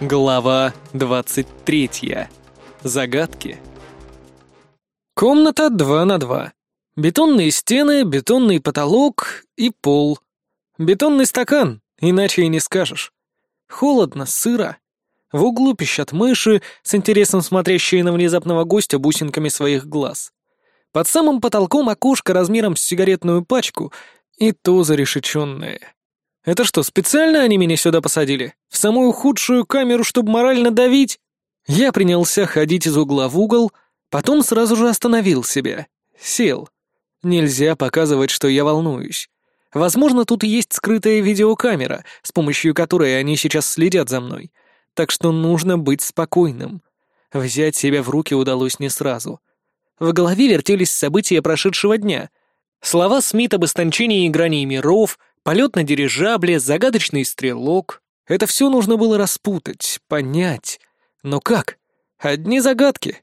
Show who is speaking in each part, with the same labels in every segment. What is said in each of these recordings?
Speaker 1: Глава 23. Загадки. Комната 2 на 2. Бетонные стены, бетонный потолок и пол. Бетонный стакан, иначе и не скажешь. Холодно, сыро. В углу пищат мыши, с интересом смотрящие на внезапного гостя бусинками своих глаз. Под самым потолком окошко размером с сигаретную пачку, и то зарешеченное. Это что, специально они меня сюда посадили? В самую худшую камеру, чтобы морально давить? Я принялся ходить из угла в угол, потом сразу же остановил себя. Сел. Нельзя показывать, что я волнуюсь. Возможно, тут есть скрытая видеокамера, с помощью которой они сейчас следят за мной. Так что нужно быть спокойным. Взять себя в руки удалось не сразу. В голове вертелись события прошедшего дня. Слова Смит об истончении граней миров, Полет на дирижабле, загадочный стрелок. Это все нужно было распутать, понять. Но как? Одни загадки.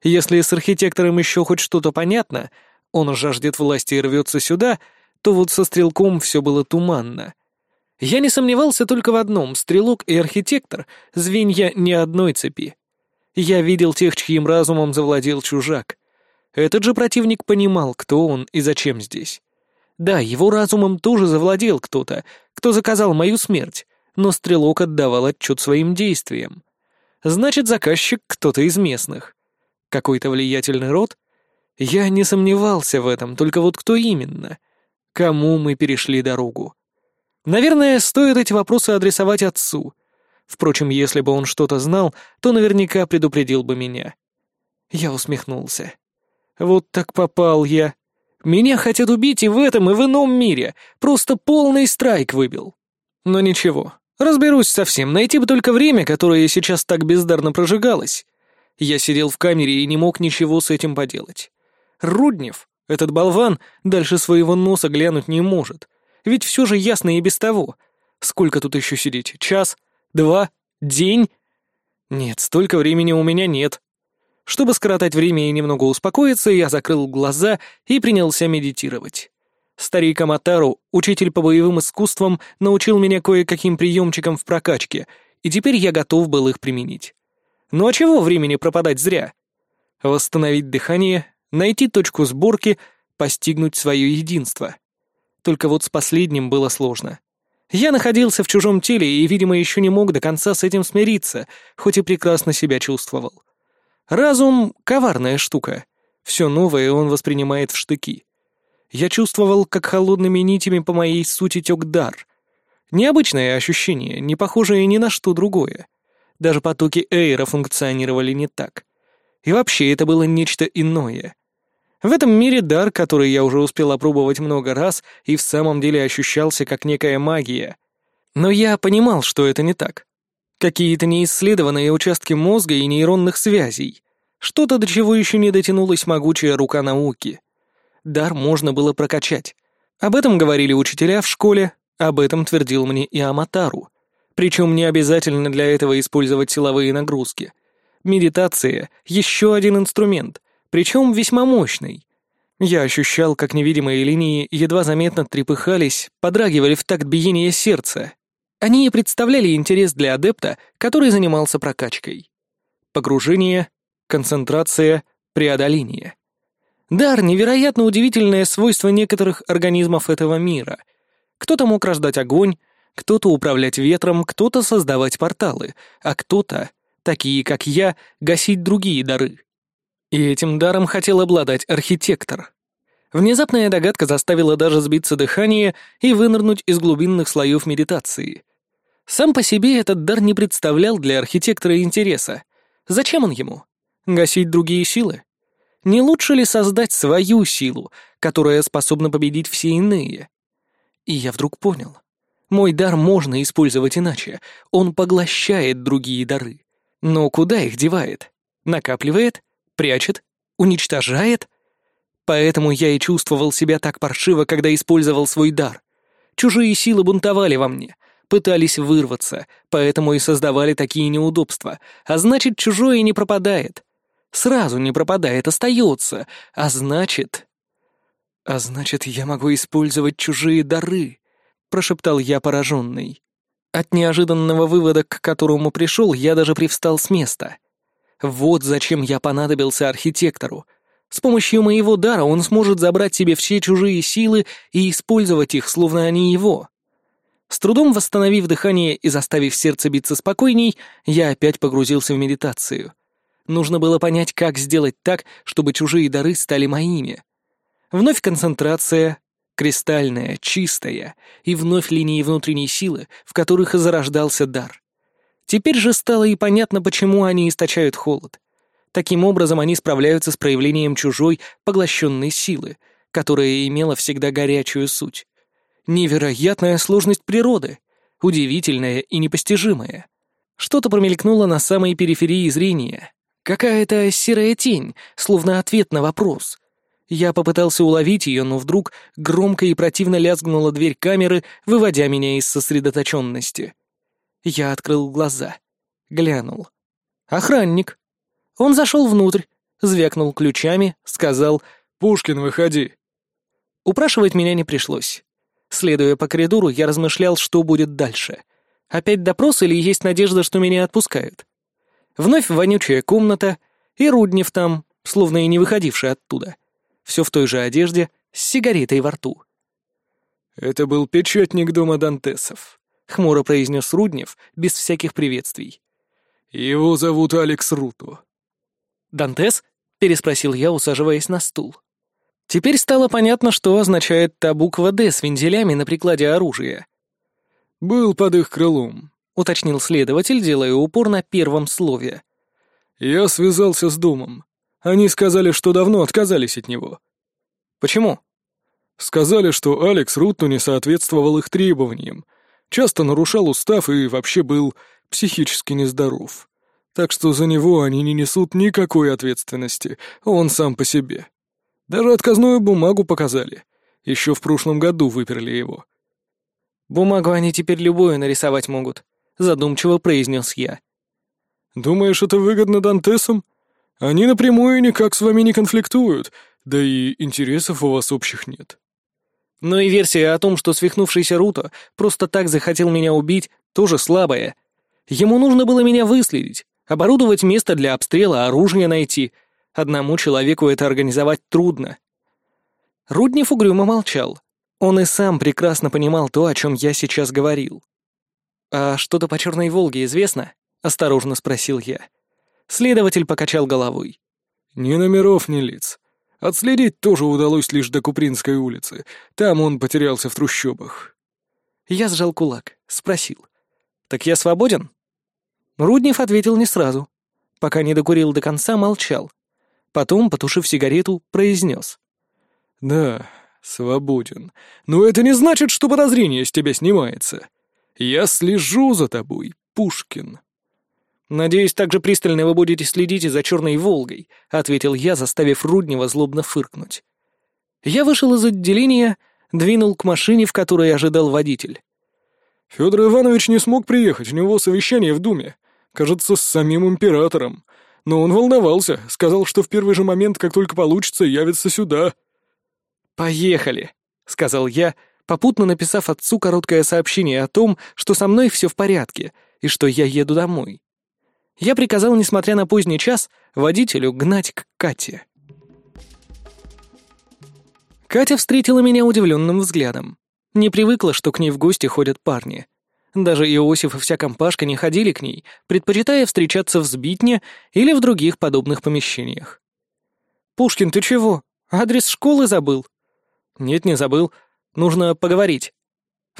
Speaker 1: Если с архитектором еще хоть что-то понятно, он жаждет власти и рвется сюда, то вот со стрелком все было туманно. Я не сомневался только в одном — стрелок и архитектор — звенья не одной цепи. Я видел тех, чьим разумом завладел чужак. Этот же противник понимал, кто он и зачем здесь. Да, его разумом тоже завладел кто-то, кто заказал мою смерть, но стрелок отдавал отчет своим действиям. Значит, заказчик кто-то из местных. Какой-то влиятельный род? Я не сомневался в этом, только вот кто именно? Кому мы перешли дорогу? Наверное, стоит эти вопросы адресовать отцу. Впрочем, если бы он что-то знал, то наверняка предупредил бы меня. Я усмехнулся. Вот так попал я. Меня хотят убить и в этом, и в ином мире. Просто полный страйк выбил. Но ничего, разберусь совсем. Найти бы только время, которое сейчас так бездарно прожигалось. Я сидел в камере и не мог ничего с этим поделать. Руднев, этот болван, дальше своего носа глянуть не может. Ведь все же ясно и без того. Сколько тут еще сидеть? Час? Два? День? Нет, столько времени у меня нет. Чтобы скоротать время и немного успокоиться, я закрыл глаза и принялся медитировать. Старик Аматару, учитель по боевым искусствам, научил меня кое-каким приемчикам в прокачке, и теперь я готов был их применить. Ну а чего времени пропадать зря? Восстановить дыхание, найти точку сборки, постигнуть свое единство. Только вот с последним было сложно. Я находился в чужом теле и, видимо, еще не мог до конца с этим смириться, хоть и прекрасно себя чувствовал. Разум — коварная штука. Все новое он воспринимает в штыки. Я чувствовал, как холодными нитями по моей сути тек дар. Необычное ощущение, не похожее ни на что другое. Даже потоки Эйра функционировали не так. И вообще это было нечто иное. В этом мире дар, который я уже успел опробовать много раз, и в самом деле ощущался как некая магия. Но я понимал, что это не так. Какие-то неисследованные участки мозга и нейронных связей. Что-то, до чего еще не дотянулась могучая рука науки. Дар можно было прокачать. Об этом говорили учителя в школе, об этом твердил мне и Аматару. Причем не обязательно для этого использовать силовые нагрузки. Медитация — еще один инструмент, причем весьма мощный. Я ощущал, как невидимые линии едва заметно трепыхались, подрагивали в такт биения сердца, они и представляли интерес для адепта, который занимался прокачкой. Погружение, концентрация, преодоление. Дар — невероятно удивительное свойство некоторых организмов этого мира. Кто-то мог рождать огонь, кто-то управлять ветром, кто-то создавать порталы, а кто-то, такие как я, гасить другие дары. И этим даром хотел обладать архитектор. Внезапная догадка заставила даже сбиться дыхание и вынырнуть из глубинных слоев медитации — сам по себе этот дар не представлял для архитектора интереса. Зачем он ему? Гасить другие силы? Не лучше ли создать свою силу, которая способна победить все иные? И я вдруг понял. Мой дар можно использовать иначе. Он поглощает другие дары. Но куда их девает? Накапливает? Прячет? Уничтожает? Поэтому я и чувствовал себя так паршиво, когда использовал свой дар. Чужие силы бунтовали во мне, пытались вырваться, поэтому и создавали такие неудобства. А значит, чужое не пропадает. Сразу не пропадает, остается. А значит... А значит, я могу использовать чужие дары, прошептал я пораженный. От неожиданного вывода, к которому пришел, я даже привстал с места. Вот зачем я понадобился архитектору. С помощью моего дара он сможет забрать себе все чужие силы и использовать их, словно они его. С трудом восстановив дыхание и заставив сердце биться спокойней, я опять погрузился в медитацию. Нужно было понять, как сделать так, чтобы чужие дары стали моими. Вновь концентрация, кристальная, чистая, и вновь линии внутренней силы, в которых и зарождался дар. Теперь же стало и понятно, почему они источают холод. Таким образом, они справляются с проявлением чужой, поглощенной силы, которая имела всегда горячую суть. Невероятная сложность природы, удивительная и непостижимая. Что-то промелькнуло на самой периферии зрения. Какая-то серая тень, словно ответ на вопрос. Я попытался уловить ее, но вдруг громко и противно лязгнула дверь камеры, выводя меня из сосредоточенности. Я открыл глаза. Глянул. Охранник. Он зашел внутрь, звякнул ключами, сказал «Пушкин, выходи». Упрашивать меня не пришлось. Следуя по коридору, я размышлял, что будет дальше. Опять допрос или есть надежда, что меня отпускают? Вновь вонючая комната, и Руднев там, словно и не выходивший оттуда. Все в той же одежде, с сигаретой во рту.
Speaker 2: «Это был печатник дома Дантесов», — хмуро произнес Руднев, без всяких приветствий. «Его зовут Алекс Руту».
Speaker 1: «Дантес?» — переспросил я, усаживаясь на стул. Теперь стало понятно, что означает та буква «Д» с вензелями на прикладе оружия.
Speaker 2: «Был под их крылом», —
Speaker 1: уточнил следователь, делая упор на первом слове.
Speaker 2: «Я связался с домом. Они сказали, что давно отказались от него».
Speaker 1: «Почему?»
Speaker 2: «Сказали, что Алекс Рутну не соответствовал их требованиям, часто нарушал устав и вообще был психически нездоров. Так что за него они не несут никакой ответственности, он сам по себе». Даже отказную бумагу показали. Еще в прошлом году выперли его.
Speaker 1: «Бумагу они теперь любую нарисовать могут», — задумчиво произнес я.
Speaker 2: «Думаешь, это выгодно Дантесам? Они напрямую никак с вами не конфликтуют, да и интересов у вас общих нет».
Speaker 1: Но и версия о том, что свихнувшийся Руто просто так захотел меня убить, тоже слабая. Ему нужно было меня выследить, оборудовать место для обстрела, оружие найти — Одному человеку это организовать трудно. Руднев угрюмо молчал. Он и сам прекрасно понимал то, о чем я сейчас говорил. «А что-то по Черной Волге известно?» — осторожно спросил я. Следователь покачал головой.
Speaker 2: «Ни номеров, ни лиц. Отследить тоже удалось лишь до Купринской улицы. Там он потерялся в трущобах».
Speaker 1: Я сжал кулак, спросил. «Так я свободен?» Руднев ответил не сразу. Пока не докурил до конца, молчал. Потом, потушив сигарету, произнес.
Speaker 2: «Да, свободен. Но это не значит, что подозрение с тебя снимается. Я слежу за тобой, Пушкин».
Speaker 1: «Надеюсь, так же пристально вы будете следить и за Черной Волгой», — ответил я, заставив Руднева злобно фыркнуть. Я вышел из отделения, двинул к машине, в которой ожидал водитель.
Speaker 2: Федор Иванович не смог приехать, у него совещание в Думе. Кажется, с самим императором. Но он волновался, сказал, что в первый же момент, как только получится, явится сюда.
Speaker 1: «Поехали», — сказал я, попутно написав отцу короткое сообщение о том, что со мной все в порядке и что я еду домой. Я приказал, несмотря на поздний час, водителю гнать к Кате. Катя встретила меня удивленным взглядом. Не привыкла, что к ней в гости ходят парни. Даже Иосиф и вся компашка не ходили к ней, предпочитая встречаться в сбитне или в других подобных помещениях. «Пушкин, ты чего? Адрес школы забыл?» «Нет, не забыл. Нужно поговорить».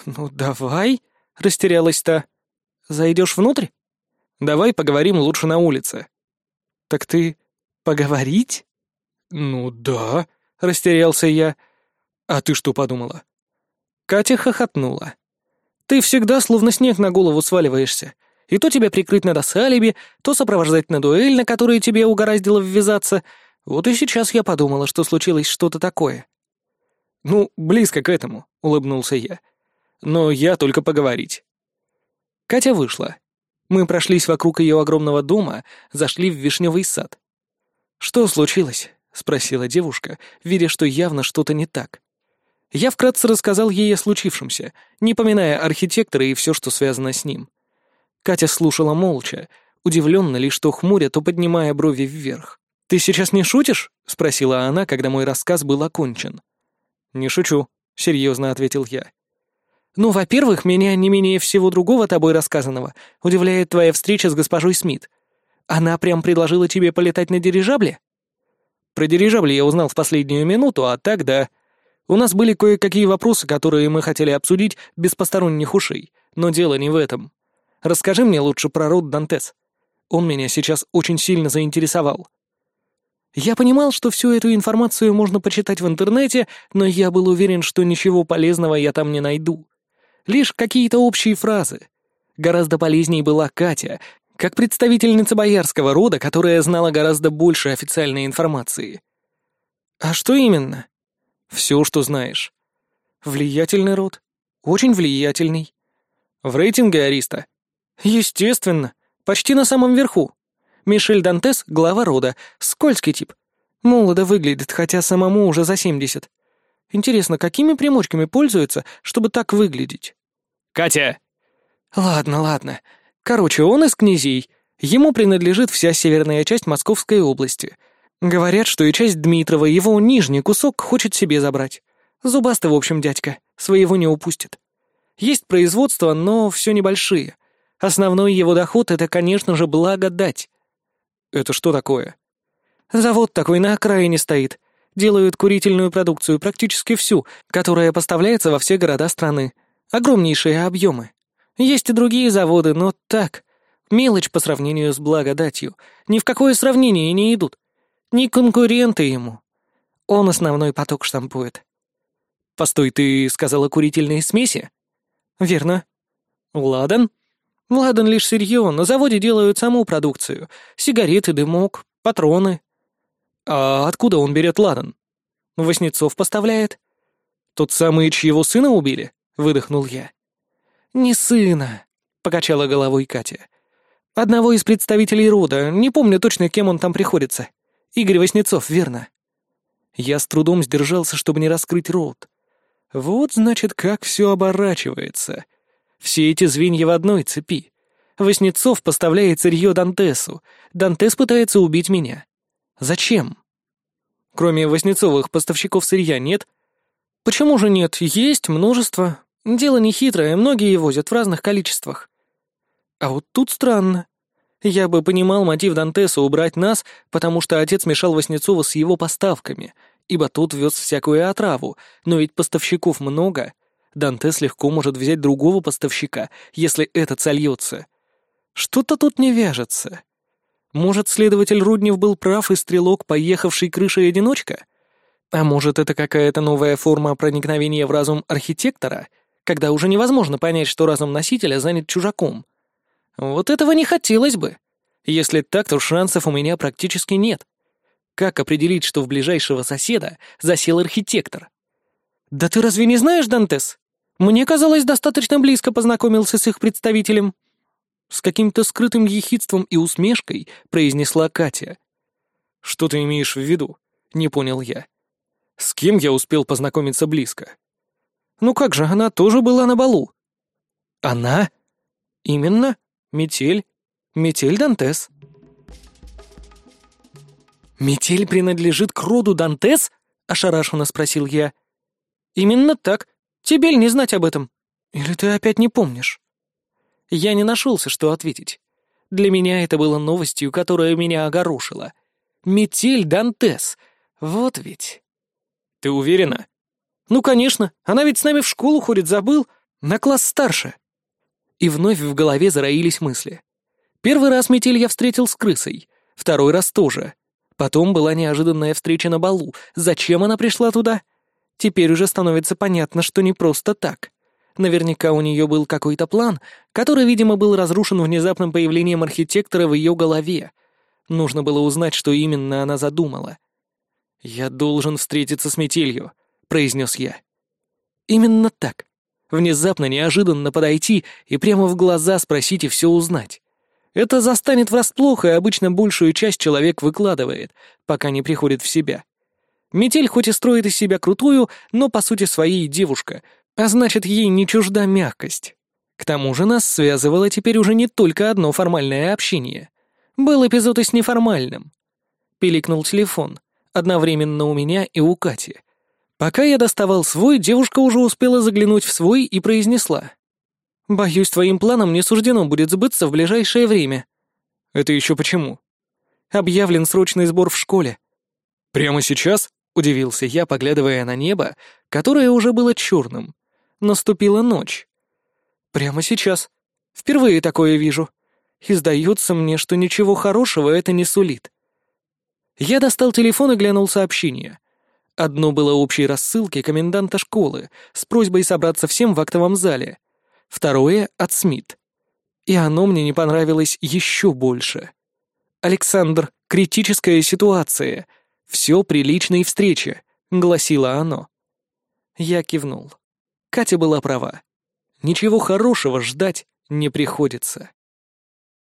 Speaker 1: «Ну, давай», — растерялась та. «Зайдешь внутрь?» «Давай поговорим лучше на улице». «Так ты поговорить?»
Speaker 2: «Ну да», —
Speaker 1: растерялся я.
Speaker 2: «А ты что подумала?»
Speaker 1: Катя хохотнула. Ты всегда словно снег на голову сваливаешься. И то тебя прикрыть надо с алиби, то сопровождать на дуэль, на которую тебе угораздило ввязаться. Вот и сейчас я подумала, что случилось что-то такое. «Ну, близко к этому», — улыбнулся я. «Но я только поговорить». Катя вышла. Мы прошлись вокруг ее огромного дома, зашли в вишневый сад. «Что случилось?» — спросила девушка, видя, что явно что-то не так. Я вкратце рассказал ей о случившемся, не поминая архитектора и все, что связано с ним. Катя слушала молча, удивленно лишь то хмуря, то поднимая брови вверх. «Ты сейчас не шутишь?» — спросила она, когда мой рассказ был окончен. «Не шучу», — серьезно ответил я. «Ну, во-первых, меня не менее всего другого тобой рассказанного удивляет твоя встреча с госпожой Смит. Она прям предложила тебе полетать на дирижабле?» «Про дирижабль я узнал в последнюю минуту, а так да. У нас были кое-какие вопросы, которые мы хотели обсудить без посторонних ушей, но дело не в этом. Расскажи мне лучше про род Дантес. Он меня сейчас очень сильно заинтересовал». Я понимал, что всю эту информацию можно почитать в интернете, но я был уверен, что ничего полезного я там не найду. Лишь какие-то общие фразы. Гораздо полезнее была Катя, как представительница боярского рода, которая знала гораздо больше официальной информации. А что именно? Все, что знаешь. Влиятельный род. Очень влиятельный. В рейтинге Ариста? Естественно. Почти на самом верху. Мишель Дантес — глава рода. Скользкий тип. Молодо выглядит, хотя самому уже за семьдесят. Интересно, какими примочками пользуется, чтобы так выглядеть? «Катя!» «Ладно, ладно. Короче, он из князей. Ему принадлежит вся северная часть Московской области. Говорят, что и часть Дмитрова, его нижний кусок, хочет себе забрать. Зубастый, в общем, дядька, своего не упустит. Есть производство, но все небольшие. Основной его доход — это, конечно же, благодать. Это что такое? Завод такой на окраине стоит. Делают курительную продукцию, практически всю, которая поставляется во все города страны. Огромнейшие объемы. Есть и другие заводы, но так. Мелочь по сравнению с благодатью. Ни в какое сравнение не идут. Не конкуренты ему. Он основной поток штампует. Постой, ты сказала курительные смеси? Верно. Ладан? Ладан лишь сырье, на заводе делают саму продукцию. Сигареты, дымок, патроны. А откуда он берет ладан? Воснецов поставляет. Тот самый, чьего сына убили? Выдохнул я. «Не сына», — покачала головой Катя. «Одного из представителей рода, не помню точно, кем он там приходится. Игорь Васнецов, верно?» Я с трудом сдержался, чтобы не раскрыть рот. Вот, значит, как все оборачивается. Все эти звенья в одной цепи. Васнецов поставляет сырье Дантесу. Дантес пытается убить меня. Зачем? Кроме Васнецовых поставщиков сырья нет? Почему же нет? Есть множество. Дело не хитрое, многие возят в разных количествах. А вот тут странно. Я бы понимал мотив Дантеса убрать нас, потому что отец мешал Васнецова с его поставками, ибо тот вез всякую отраву, но ведь поставщиков много. Дантес легко может взять другого поставщика, если этот сольется. Что-то тут не вяжется. Может, следователь Руднев был прав, и стрелок, поехавший крышей одиночка? А может, это какая-то новая форма проникновения в разум архитектора — когда уже невозможно понять, что разум носителя занят чужаком. Вот этого не хотелось бы. Если так, то шансов у меня практически нет. Как определить, что в ближайшего соседа засел архитектор? Да ты разве не знаешь, Дантес? Мне казалось, достаточно близко познакомился с их представителем. С каким-то скрытым ехидством и усмешкой произнесла Катя. «Что ты имеешь в виду?» — не понял я. «С кем я успел познакомиться близко?» Ну как же, она тоже была на балу. Она? Именно. Метель. Метель Дантес. «Метель принадлежит к роду Дантес?» — ошарашенно спросил я. «Именно так. Тебе не знать об этом. Или ты опять не помнишь?» Я не нашелся, что ответить. Для меня это было новостью, которая меня огорошила. «Метель Дантес. Вот ведь...» «Ты уверена?» «Ну, конечно, она ведь с нами в школу ходит, забыл? На класс старше». И вновь в голове зароились мысли. Первый раз метель я встретил с крысой, второй раз тоже. Потом была неожиданная встреча на балу. Зачем она пришла туда? Теперь уже становится понятно, что не просто так. Наверняка у нее был какой-то план, который, видимо, был разрушен внезапным появлением архитектора в ее голове. Нужно было узнать, что именно она задумала. «Я должен встретиться с метелью», — произнес я. «Именно так. Внезапно, неожиданно подойти и прямо в глаза спросить и все узнать. Это застанет врасплох, и обычно большую часть человек выкладывает, пока не приходит в себя. Метель хоть и строит из себя крутую, но по сути своей девушка, а значит, ей не чужда мягкость. К тому же нас связывало теперь уже не только одно формальное общение. Был эпизод и с неформальным. Пиликнул телефон, одновременно у меня и у Кати. Пока я доставал свой, девушка уже успела заглянуть в свой и произнесла. «Боюсь, твоим планам не суждено будет сбыться в ближайшее время».
Speaker 2: «Это еще почему?»
Speaker 1: «Объявлен срочный сбор в школе».
Speaker 2: «Прямо сейчас?»
Speaker 1: — удивился я, поглядывая на небо, которое уже было черным. Наступила ночь. «Прямо сейчас. Впервые такое вижу. И сдается мне, что ничего хорошего это не сулит». Я достал телефон и глянул сообщение. Одно было общей рассылки коменданта школы с просьбой собраться всем в актовом зале. Второе — от Смит. И оно мне не понравилось еще больше. «Александр, критическая ситуация. Все при личной встрече», — гласило оно. Я кивнул. Катя была права. Ничего хорошего ждать не приходится.